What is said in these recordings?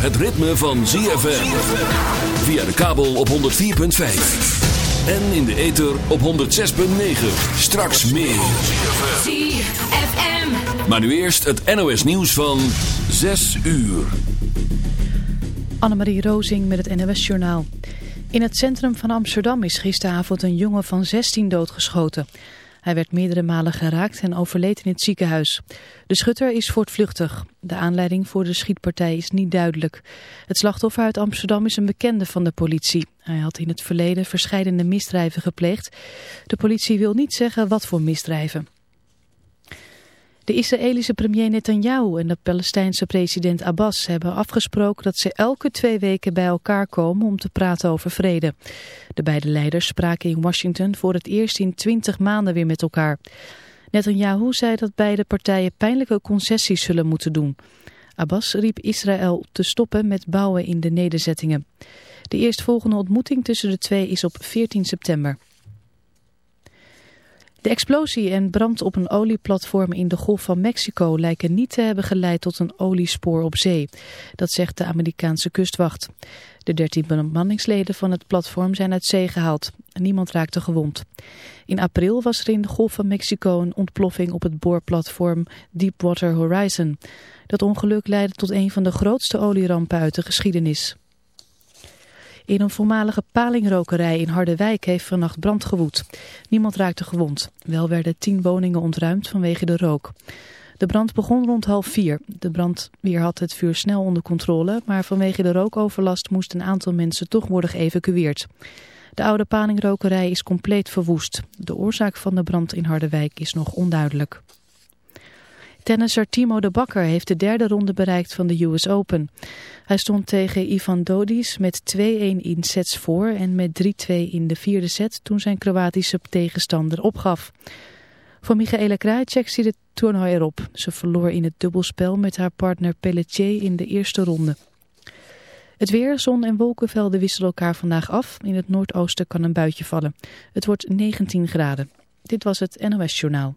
het ritme van ZFM. Via de kabel op 104.5. En in de ether op 106.9. Straks meer. ZFM. Maar nu eerst het NOS nieuws van 6 uur. Annemarie Rozing met het NOS Journaal. In het centrum van Amsterdam is gisteravond een jongen van 16 doodgeschoten. Hij werd meerdere malen geraakt en overleed in het ziekenhuis. De schutter is voortvluchtig. De aanleiding voor de schietpartij is niet duidelijk. Het slachtoffer uit Amsterdam is een bekende van de politie. Hij had in het verleden verscheidene misdrijven gepleegd. De politie wil niet zeggen wat voor misdrijven. De Israëlische premier Netanyahu en de Palestijnse president Abbas hebben afgesproken dat ze elke twee weken bij elkaar komen om te praten over vrede. De beide leiders spraken in Washington voor het eerst in twintig maanden weer met elkaar. Netanyahu zei dat beide partijen pijnlijke concessies zullen moeten doen. Abbas riep Israël te stoppen met bouwen in de nederzettingen. De eerstvolgende ontmoeting tussen de twee is op 14 september. De explosie en brand op een olieplatform in de Golf van Mexico lijken niet te hebben geleid tot een oliespoor op zee. Dat zegt de Amerikaanse kustwacht. De dertien bemanningsleden van het platform zijn uit zee gehaald. Niemand raakte gewond. In april was er in de Golf van Mexico een ontploffing op het boorplatform Deepwater Horizon. Dat ongeluk leidde tot een van de grootste olierampen uit de geschiedenis. In een voormalige palingrokerij in Harderwijk heeft vannacht brand gewoed. Niemand raakte gewond. Wel werden tien woningen ontruimd vanwege de rook. De brand begon rond half vier. De brandweer had het vuur snel onder controle, maar vanwege de rookoverlast moest een aantal mensen toch worden geëvacueerd. De oude palingrokerij is compleet verwoest. De oorzaak van de brand in Harderwijk is nog onduidelijk. Tennisser Timo de Bakker heeft de derde ronde bereikt van de US Open. Hij stond tegen Ivan Dodis met 2-1 in sets voor en met 3-2 in de vierde set toen zijn Kroatische tegenstander opgaf. Voor Michaela Krajicek zit het toernooi erop. Ze verloor in het dubbelspel met haar partner Pelletier in de eerste ronde. Het weer, zon en wolkenvelden wisselen elkaar vandaag af. In het noordoosten kan een buitje vallen. Het wordt 19 graden. Dit was het NOS Journaal.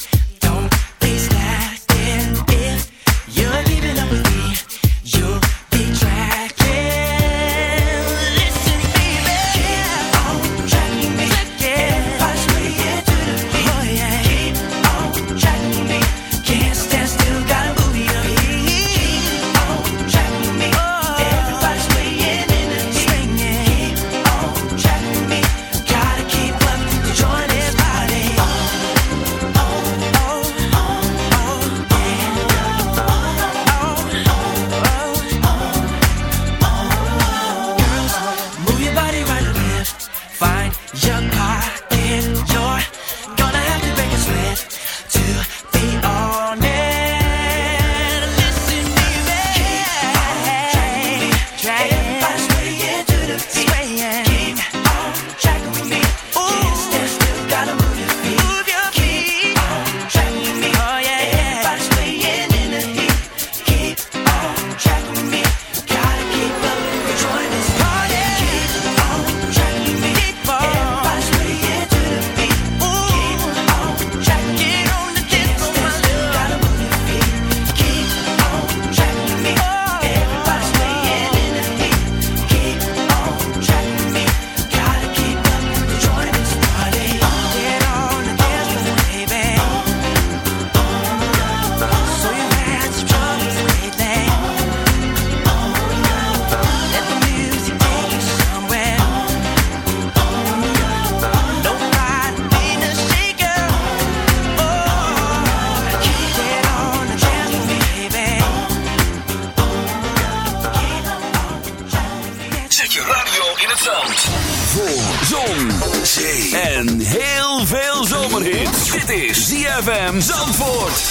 in Zandvoort.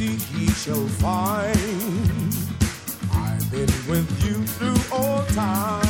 seek shall find. I've been with you through all time.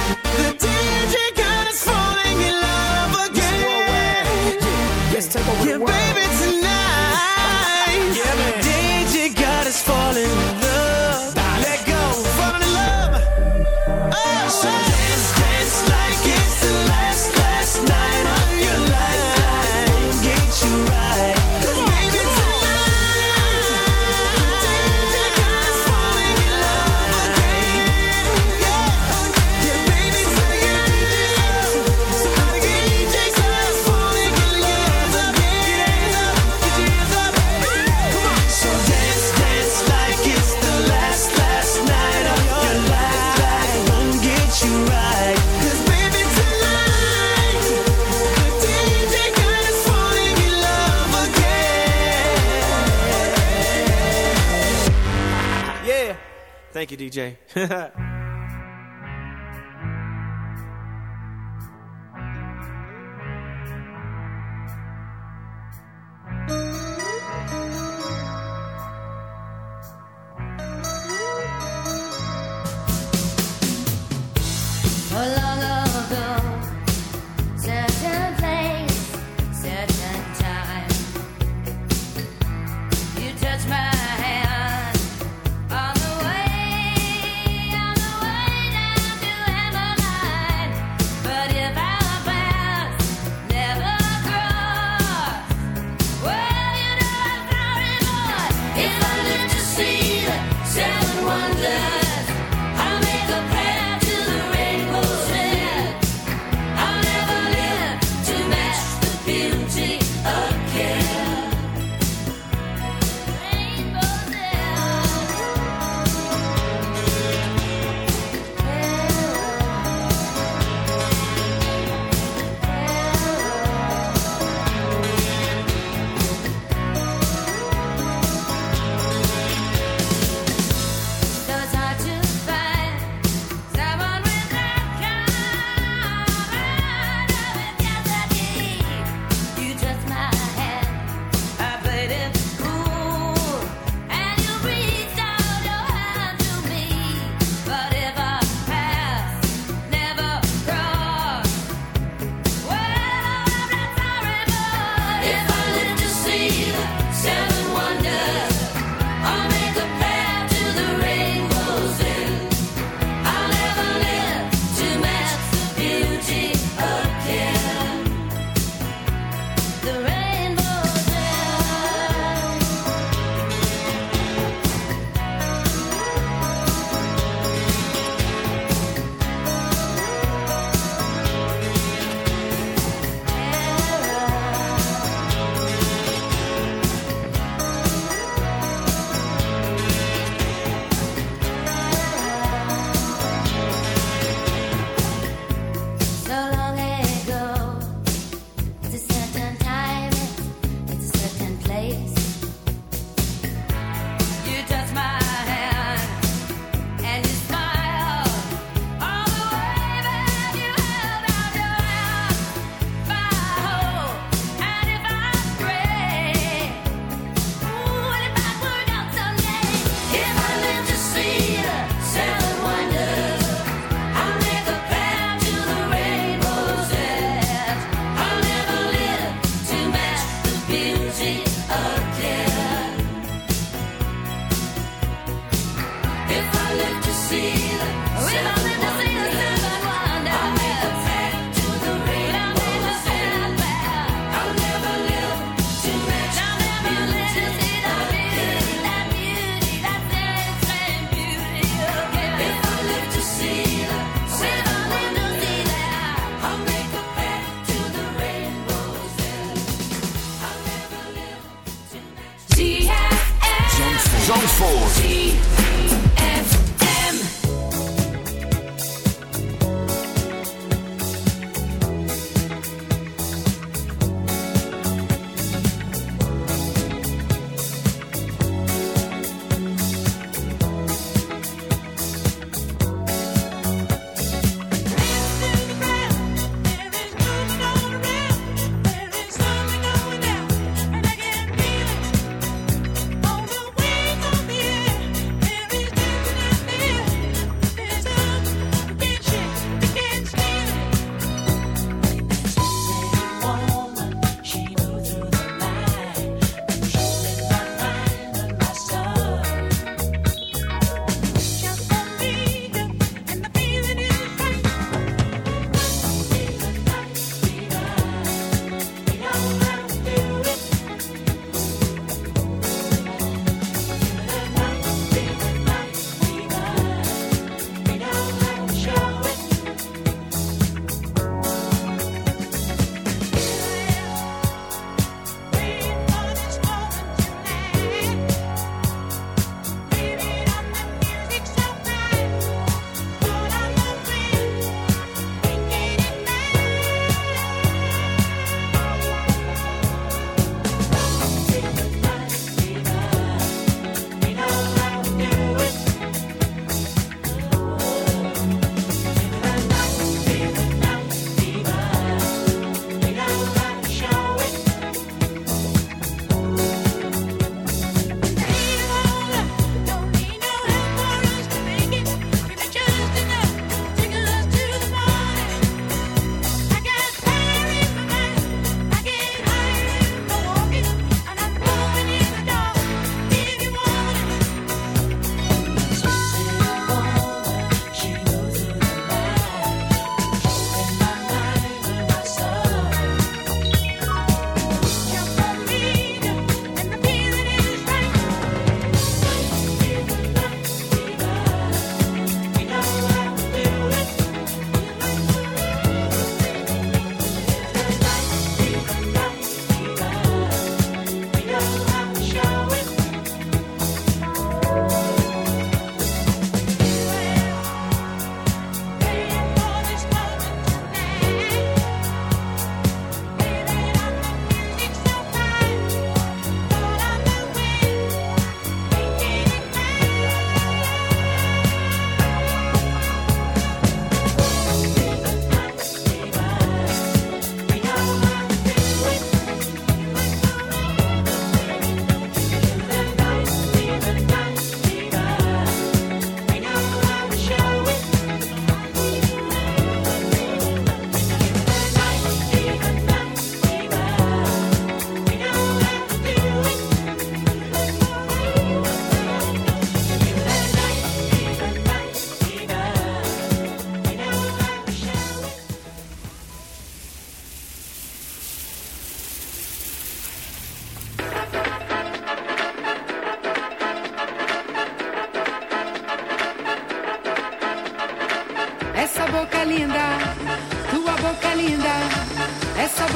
DJ. Zandvoort.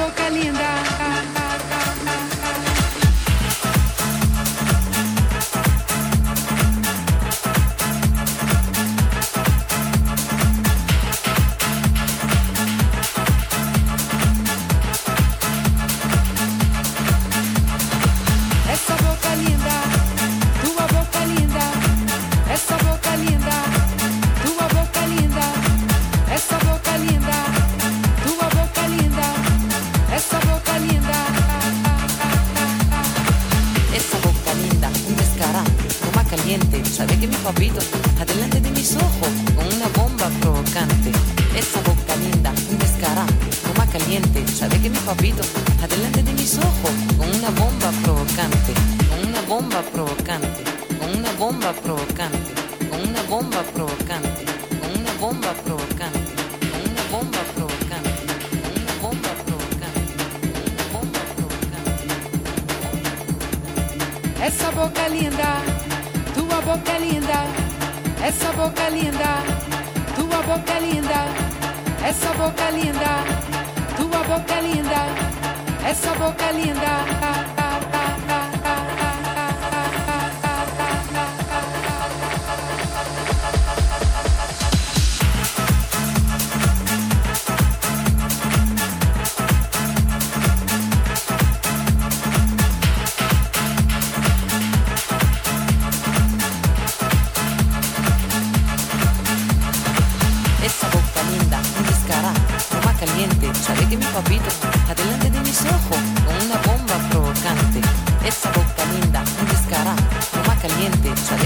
boca linda.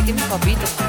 give me papitas.